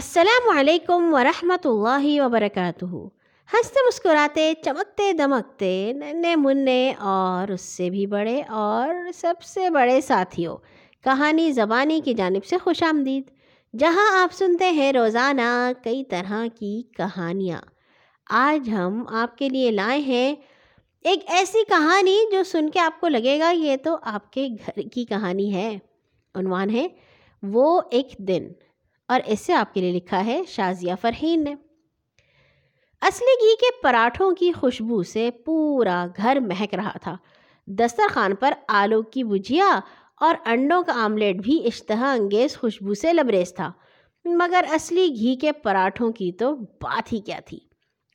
السلام علیکم ورحمۃ اللہ وبرکاتہ۔ ہنستے مسکراتے، چمکتے، دمکتے ننے منے اور اس سے بھی بڑے اور سب سے بڑے ساتھیوں۔ کہانی زبانی کی جانب سے خوش آمدید۔ جہاں آپ سنتے ہیں روزانہ کئی طرح کی کہانیاں۔ آج ہم آپ کے لیے لائے ہیں ایک ایسی کہانی جو سن کے آپ کو لگے گا یہ تو آپ کے گھر کی کہانی ہے۔ عنوان ہے، وہ ایک دن۔ اور اس سے آپ کے لیے لکھا ہے، شازیہ فرحین نے۔ اصلی گھی کے پراٹھوں کی خوشبو سے پورا گھر مہک رہا تھا۔ دسترخوان پر آلو کی بجھیا اور انڈوں کا آملیٹ بھی اشتہا انگیز خوشبو سے لبریز تھا۔ مگر اصلی گھی کے پراٹھوں کی تو بات ہی کیا تھی۔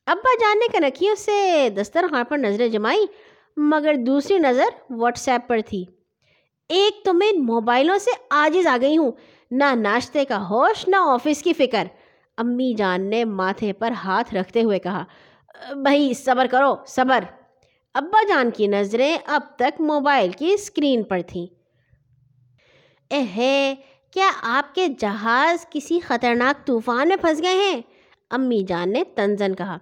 ابا جان نے کنکھیوں سے دسترخوان پر نظریں جمائی مگر دوسری نظر واٹس ایپ پر تھی۔ ایک تو میں موبائلوں سے آجز آ گئی ہوں۔ نہ ناشتے کا ہوش، نہ آفس کی فکر۔ امی جان نے ماتھے پر ہاتھ رکھتے ہوئے کہا، بھائی، صبر کرو، صبر۔ ابا جان کی نظریں اب تک موبائل کی اسکرین پر تھیں۔ اے کیا آپ کے جہاز کسی خطرناک طوفان میں پھنس گئے ہیں؟ امی جان نے تنزن کہا،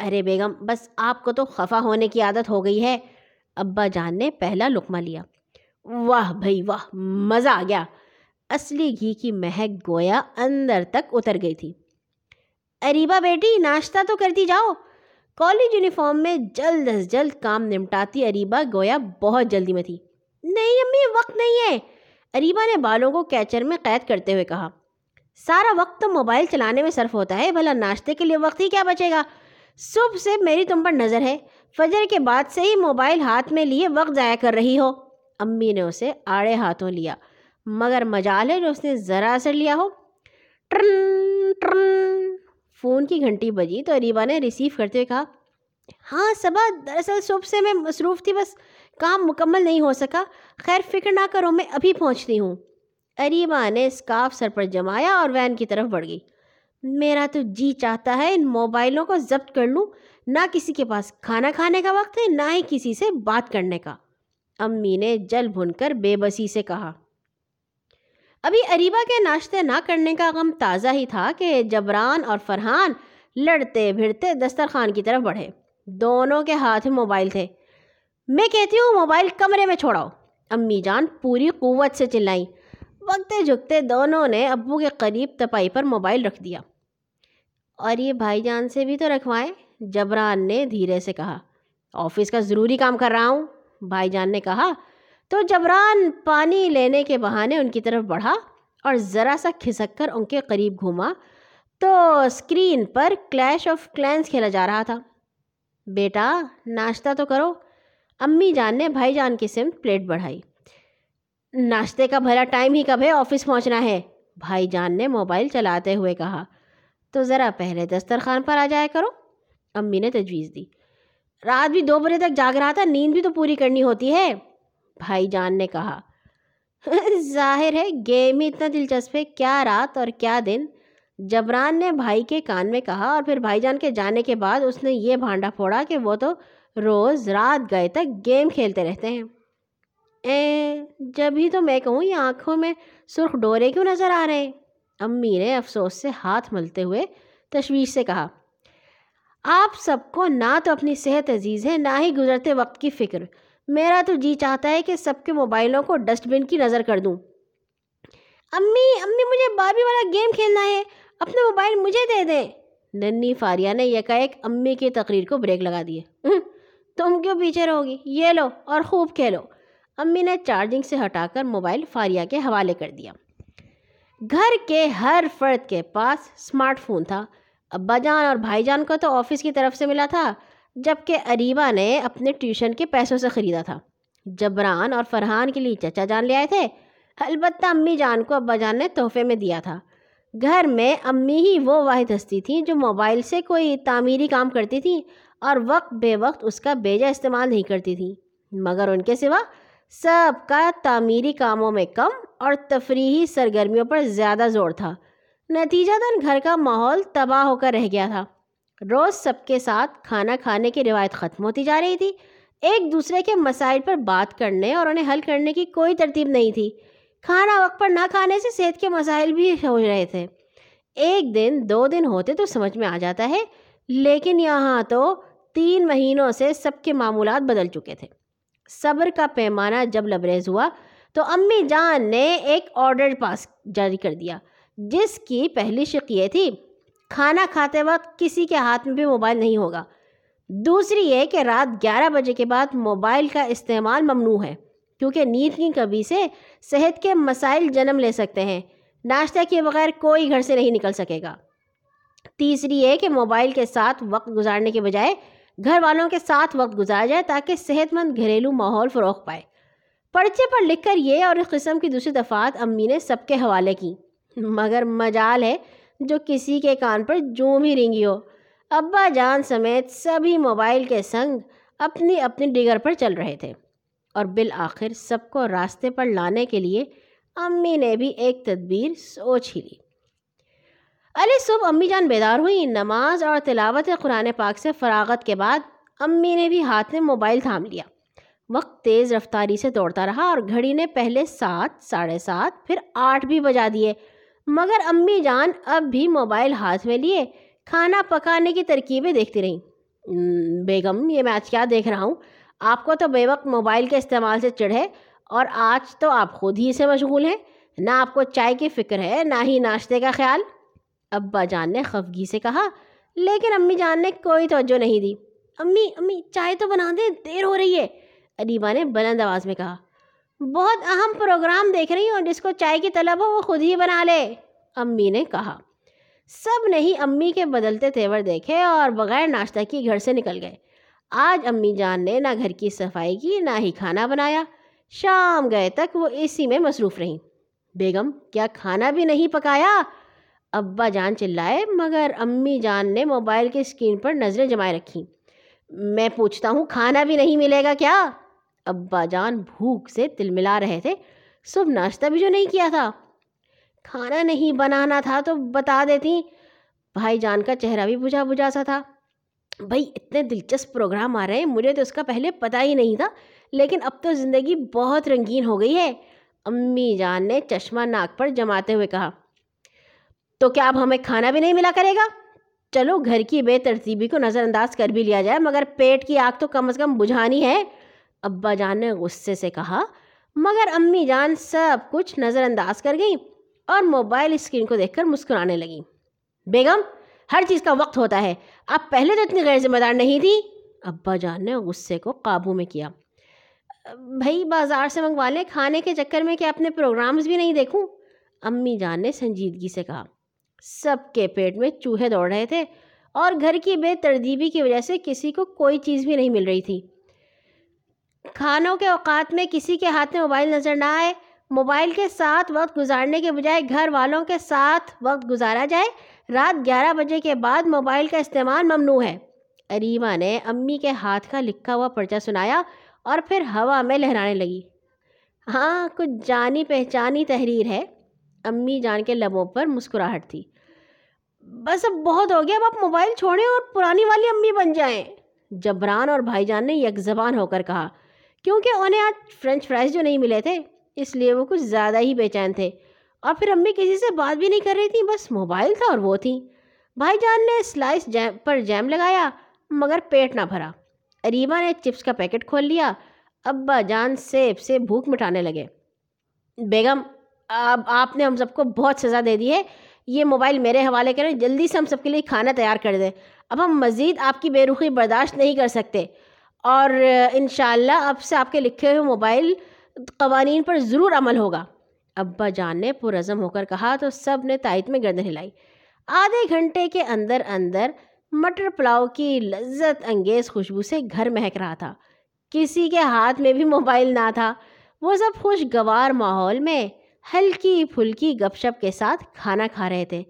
ارے بیگم، بس آپ کو تو خفا ہونے کی عادت ہو گئی ہے۔ ابا جان نے پہلا لقمہ لیا۔ واہ بھائی، واہ، مزہ آ گیا۔ اصلی گھی کی مہک گویا اندر تک اتر گئی تھی۔ اریبا بیٹی، ناشتہ تو کرتی جاؤ۔ کالج یونیفارم میں جلد از جلد کام نمٹاتی اریبا گویا بہت جلدی میں تھی۔ نہیں امی، وقت نہیں ہے۔ اریبا نے بالوں کو کیچر میں قید کرتے ہوئے کہا، سارا وقت تو موبائل چلانے میں صرف ہوتا ہے، بھلا ناشتے کے لیے وقت ہی کیا بچے گا؟ صبح سے میری تم پر نظر ہے۔ فجر کے بعد سے ہی موبائل ہاتھ میں لیے وقت ضائع کر رہی ہو۔ امی نے اسے آڑے ہاتھوں لیا۔ مگر مجال ہے جو اس نے ذرا اثر لیا ہو۔ Turn turn. فون کی گھنٹی بجی تو اریبا نے ریسیو کرتے ہوئے کہا ہاں صبح دراصل صبح سے میں مصروف تھی، بس کام مکمل نہیں ہو سکا۔ خیر، فکر نہ کرو، میں ابھی پہنچتی ہوں۔ اریبا نے اسکاف سر پر جمایا اور وین کی طرف بڑھ گئی۔ میرا تو جی چاہتا ہے ان موبائلوں کو ضبط کر لوں۔ نہ کسی کے پاس کھانا کھانے کا وقت ہے، نہ ہی کسی سے بات کرنے کا۔ امی نے جل بھن کر بے بسی سے کہا۔ ابھی اریبا کے ناشتے نہ کرنے کا غم تازہ ہی تھا کہ جبران اور فرحان لڑتے بھڑتے دسترخوان کی طرف بڑھے۔ دونوں کے ہاتھ میں موبائل تھے۔ میں کہتی ہوں، موبائل کمرے میں چھوڑاؤ۔ امی جان پوری قوت سے چلائیں وقتے جھکتے دونوں نے ابو کے قریب تپائی پر موبائل رکھ دیا۔ اور یہ بھائی جان سے بھی تو رکھوائیں، جبران نے دھیرے سے کہا۔ آفس کا ضروری کام کر رہا ہوں۔ بھائی جان نے کہا تو جبران پانی لینے کے بہانے ان کی طرف بڑھا اور ذرا سا کھسک کر ان کے قریب گھوما تو اسکرین پر کلیش آف کلینس کھیلا جا رہا تھا۔ بیٹا، ناشتہ تو کرو۔ امی جان نے بھائی جان کی سمت پلیٹ بڑھائی۔ ناشتے کا بھلا ٹائم ہی کب ہے؟ آفس پہنچنا ہے۔ بھائی جان نے موبائل چلاتے ہوئے کہا، تو ذرا پہلے دسترخوان پر آ جایا کرو۔ امی نے تجویز دی۔ رات بھی دو بجے تک جاگ رہا تھا، نیند بھی تو پوری کرنی ہوتی ہے۔ بھائی جان نے کہا۔ ظاہر ہے گیم ہی اتنا دلچسپ ہے، کیا رات اور کیا دن؟ جبران نے بھائی کے کان میں کہا اور پھر بھائی جان کے جانے کے بعد اس نے یہ بھانڈا پھوڑا کہ وہ تو روز رات گئے تک گیم کھیلتے رہتے ہیں۔ اے، جب ہی تو میں کہوں، یہ آنکھوں میں سرخ ڈورے کیوں نظر آ رہے ہیں؟ امی نے افسوس سے ہاتھ ملتے ہوئے تشویش سے کہا۔ آپ سب کو نہ تو اپنی صحت عزیز ہے، نہ ہی گزرتے وقت کی فکر۔ میرا تو جی چاہتا ہے کہ سب کے موبائلوں کو ڈسٹ بن کی نظر کر دوں۔ امی امی مجھے باربی والا گیم کھیلنا ہے۔ اپنے موبائل مجھے دے دیں۔ ننی فاریہ نے یکا ایک امی کی تقریر کو بریک لگا دیے۔ تم کیوں پیچھے رہو گی یہ لو اور خوب کھیلو۔ امی نے چارجنگ سے ہٹا کر موبائل فاریہ کے حوالے کر دیا۔ گھر کے ہر فرد کے پاس اسمارٹ فون تھا۔ ابا جان اور بھائی جان کو تو آفس کی طرف سے ملا تھا۔ جبکہ اریبا نے اپنے ٹیوشن کے پیسوں سے خریدا تھا۔ جبران اور فرحان کے لیے چچا جان لے آئے تھے۔ البتہ امی جان کو ابا جان نے تحفے میں دیا تھا۔ گھر میں امی ہی وہ واحد ہستی تھیں جو موبائل سے کوئی تعمیری کام کرتی تھیں اور وقت بے وقت اس کا بیجا استعمال نہیں کرتی تھیں مگر ان کے سوا سب کا تعمیری کاموں میں کم اور تفریحی سرگرمیوں پر زیادہ زور تھا۔ نتیجہ تن گھر کا ماحول تباہ ہو کر رہ گیا تھا۔ روز سب کے ساتھ کھانا کھانے کی روایت ختم ہوتی جا رہی تھی۔ ایک دوسرے کے مسائل پر بات کرنے اور انہیں حل کرنے کی کوئی ترتیب نہیں تھی۔ کھانا وقت پر نہ کھانے سے صحت کے مسائل بھی ہو رہے تھے۔ ایک دن، دو دن ہوتے تو سمجھ میں آ جاتا ہے، لیکن یہاں تو تین مہینوں سے سب کے معمولات بدل چکے تھے۔ صبر کا پیمانہ جب لبریز ہوا تو امی جان نے ایک آرڈر پاس جاری کر دیا، جس کی پہلی شک یہ تھی۔ کھانا کھاتے وقت کسی کے ہاتھ میں بھی موبائل نہیں ہوگا۔ دوسری یہ کہ رات گیارہ بجے کے بعد موبائل کا استعمال ممنوع ہے، کیونکہ نیند کی کبھی سے صحت کے مسائل جنم لے سکتے ہیں۔ ناشتہ کے بغیر کوئی گھر سے نہیں نکل سکے گا۔ تیسری یہ کہ موبائل کے ساتھ وقت گزارنے کے بجائے گھر والوں کے ساتھ وقت گزارا جائے تاکہ صحت مند گھریلو ماحول فروغ پائے۔ پرچے پر لکھ کر یہ اور اس قسم کی دوسری دفعات امی نے سب کے حوالے کی۔ مگر مجال ہے جو کسی کے کان پر جوں بھی رینگی ہو۔ ابا جان سمیت سبھی موبائل کے سنگ اپنی اپنی ڈگر پر چل رہے تھے۔ اور بالآخر سب کو راستے پر لانے کے لیے امی نے بھی ایک تدبیر سوچ ہی لی۔ علی صبح امی جان بیدار ہوئی۔ نماز اور تلاوت قرآن پاک سے فراغت کے بعد امی نے بھی ہاتھ میں موبائل تھام لیا۔ وقت تیز رفتاری سے دوڑتا رہا اور گھڑی نے پہلے سات، ساڑھے سات، پھر آٹھ بھی بجا دیے۔ مگر امی جان اب بھی موبائل ہاتھ میں لیے کھانا پکانے کی ترکیبیں دیکھتی رہیں۔ بیگم، یہ میں آج کیا دیکھ رہا ہوں؟ آپ کو تو بے وقت موبائل کے استعمال سے چڑھے اور آج تو آپ خود ہی سے مشغول ہیں۔ نہ آپ کو چائے کی فکر ہے، نہ ہی ناشتے کا خیال۔ ابا جان نے خفگی سے کہا، لیکن امی جان نے کوئی توجہ نہیں دی۔ امی امی، چائے تو بنا دیں، دیر ہو رہی ہے۔ ادیبہ نے بلند آواز میں کہا بہت اہم پروگرام دیکھ رہی ہوں جس کو چائے کی طلب ہو وہ خود ہی بنا لے۔ امی نے کہا، سب نے ہی امی کے بدلتے تیور دیکھے اور بغیر ناشتہ کی گھر سے نکل گئے۔ آج امی جان نے نہ گھر کی صفائی کی، نہ ہی کھانا بنایا۔ شام گئے تک وہ اسی میں مصروف رہیں۔ بیگم، کیا کھانا بھی نہیں پکایا؟ ابا جان چلائے، مگر امی جان نے موبائل کے اسکرین پر نظریں جمائے رکھیں۔ میں پوچھتا ہوں، کھانا بھی نہیں ملے گا کیا؟ ابا جان بھوک سے تل ملا رہے تھے۔ صبح ناشتہ بھی جو نہیں کیا تھا۔ کھانا نہیں بنانا تھا تو بتا دیتی۔ بھائی جان کا چہرہ بھی بجھا بجھا سا تھا۔ بھائی اتنے دلچسپ پروگرام آ رہے ہیں۔ مجھے تو اس کا پہلے پتہ ہی نہیں تھا، لیکن اب تو زندگی بہت رنگین ہو گئی ہے۔ امی جان نے چشمہ ناک پر جماتے ہوئے کہا، تو کیا اب ہمیں کھانا بھی نہیں ملا کرے گا؟ چلو گھر کی بے ترتیبی کو نظر انداز کر بھی لیا جائے، مگر پیٹ کی آگ تو کم از کم بجھانی ہے۔ ابا جان نے غصے سے کہا، مگر امی جان سب کچھ نظر انداز کر گئیں اور موبائل اسکرین کو دیکھ کر مسکرانے لگیں۔ بیگم، ہر چیز کا وقت ہوتا ہے۔ اب پہلے تو اتنی غیر ذمہ دار نہیں تھی ابا جان نے غصے کو قابو میں کیا۔ بھائی، بازار سے منگوا لیں، کھانے کے چکر میں کہ اپنے پروگرامز بھی نہیں دیکھوں۔ امی جان نے سنجیدگی سے کہا۔ سب کے پیٹ میں چوہے دوڑ رہے تھے اور گھر کی بے تردیبی کی وجہ سے کسی کو کوئی چیز بھی نہیں مل رہی تھی۔ کھانوں کے اوقات میں کسی کے ہاتھ میں موبائل نظر نہ آئے، موبائل کے ساتھ وقت گزارنے کے بجائے گھر والوں کے ساتھ وقت گزارا جائے، رات گیارہ بجے کے بعد موبائل کا استعمال ممنوع ہے۔ اریما نے امی کے ہاتھ کا لکھا ہوا پرچہ سنایا اور پھر ہوا میں لہرانے لگی۔ ہاں کچھ جانی پہچانی تحریر ہے۔ امی جان کے لبوں پر مسکراہٹ تھی۔ بس اب بہت ہو گیا اب آپ موبائل چھوڑیں اور پرانی والی امی بن جائیں۔ جبران اور بھائی جان نے یک زبان ہو کر کہا کیونکہ انہیں آج فرینچ فرائز جو نہیں ملے تھے، اس لیے وہ کچھ زیادہ ہی بے چین تھے۔ اور پھر امی کسی سے بات بھی نہیں کر رہی تھیں بس موبائل تھا اور وہ تھیں بھائی جان نے سلائس جیم پر جیم لگایا، مگر پیٹ نہ بھرا۔ اریبا نے چپس کا پیکٹ کھول لیا۔ ابا جان سیب سے بھوک مٹانے لگے۔ بیگم، اب آپ نے ہم سب کو بہت سزا دے دی ہے۔ یہ موبائل میرے حوالے کریں، جلدی سے ہم سب کے لیے کھانا تیار کر دیں۔ اب ہم مزید آپ کی بے رخی برداشت نہیں کر سکتے۔ اور انشاءاللہ اب سے آپ کے لکھے ہوئے موبائل قوانین پر ضرور عمل ہوگا۔ ابا جان نے پرعزم ہو کر کہا تو سب نے تائید میں گردن ہلائی۔ آدھے گھنٹے کے اندر اندر مٹر پلاؤ کی لذت انگیز خوشبو سے گھر مہک رہا تھا۔ کسی کے ہاتھ میں بھی موبائل نہ تھا۔ وہ سب خوشگوار ماحول میں ہلکی پھلکی گپ شپ کے ساتھ کھانا کھا رہے تھے۔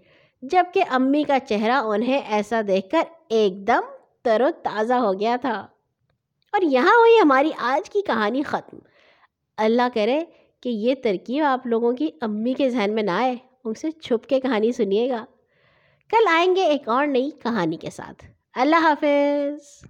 جبکہ امی کا چہرہ انہیں ایسا دیکھ کر ایک دم تر و تازہ ہو گیا تھا۔ اور یہاں ہوئی ہماری آج کی کہانی ختم۔ اللہ کرے کہ یہ ترکیب آپ لوگوں کی امی کے ذہن میں نہ آئے، ان سے چھپ کے کہانی سنیے گا۔ کل آئیں گے ایک اور نئی کہانی کے ساتھ۔ اللہ حافظ۔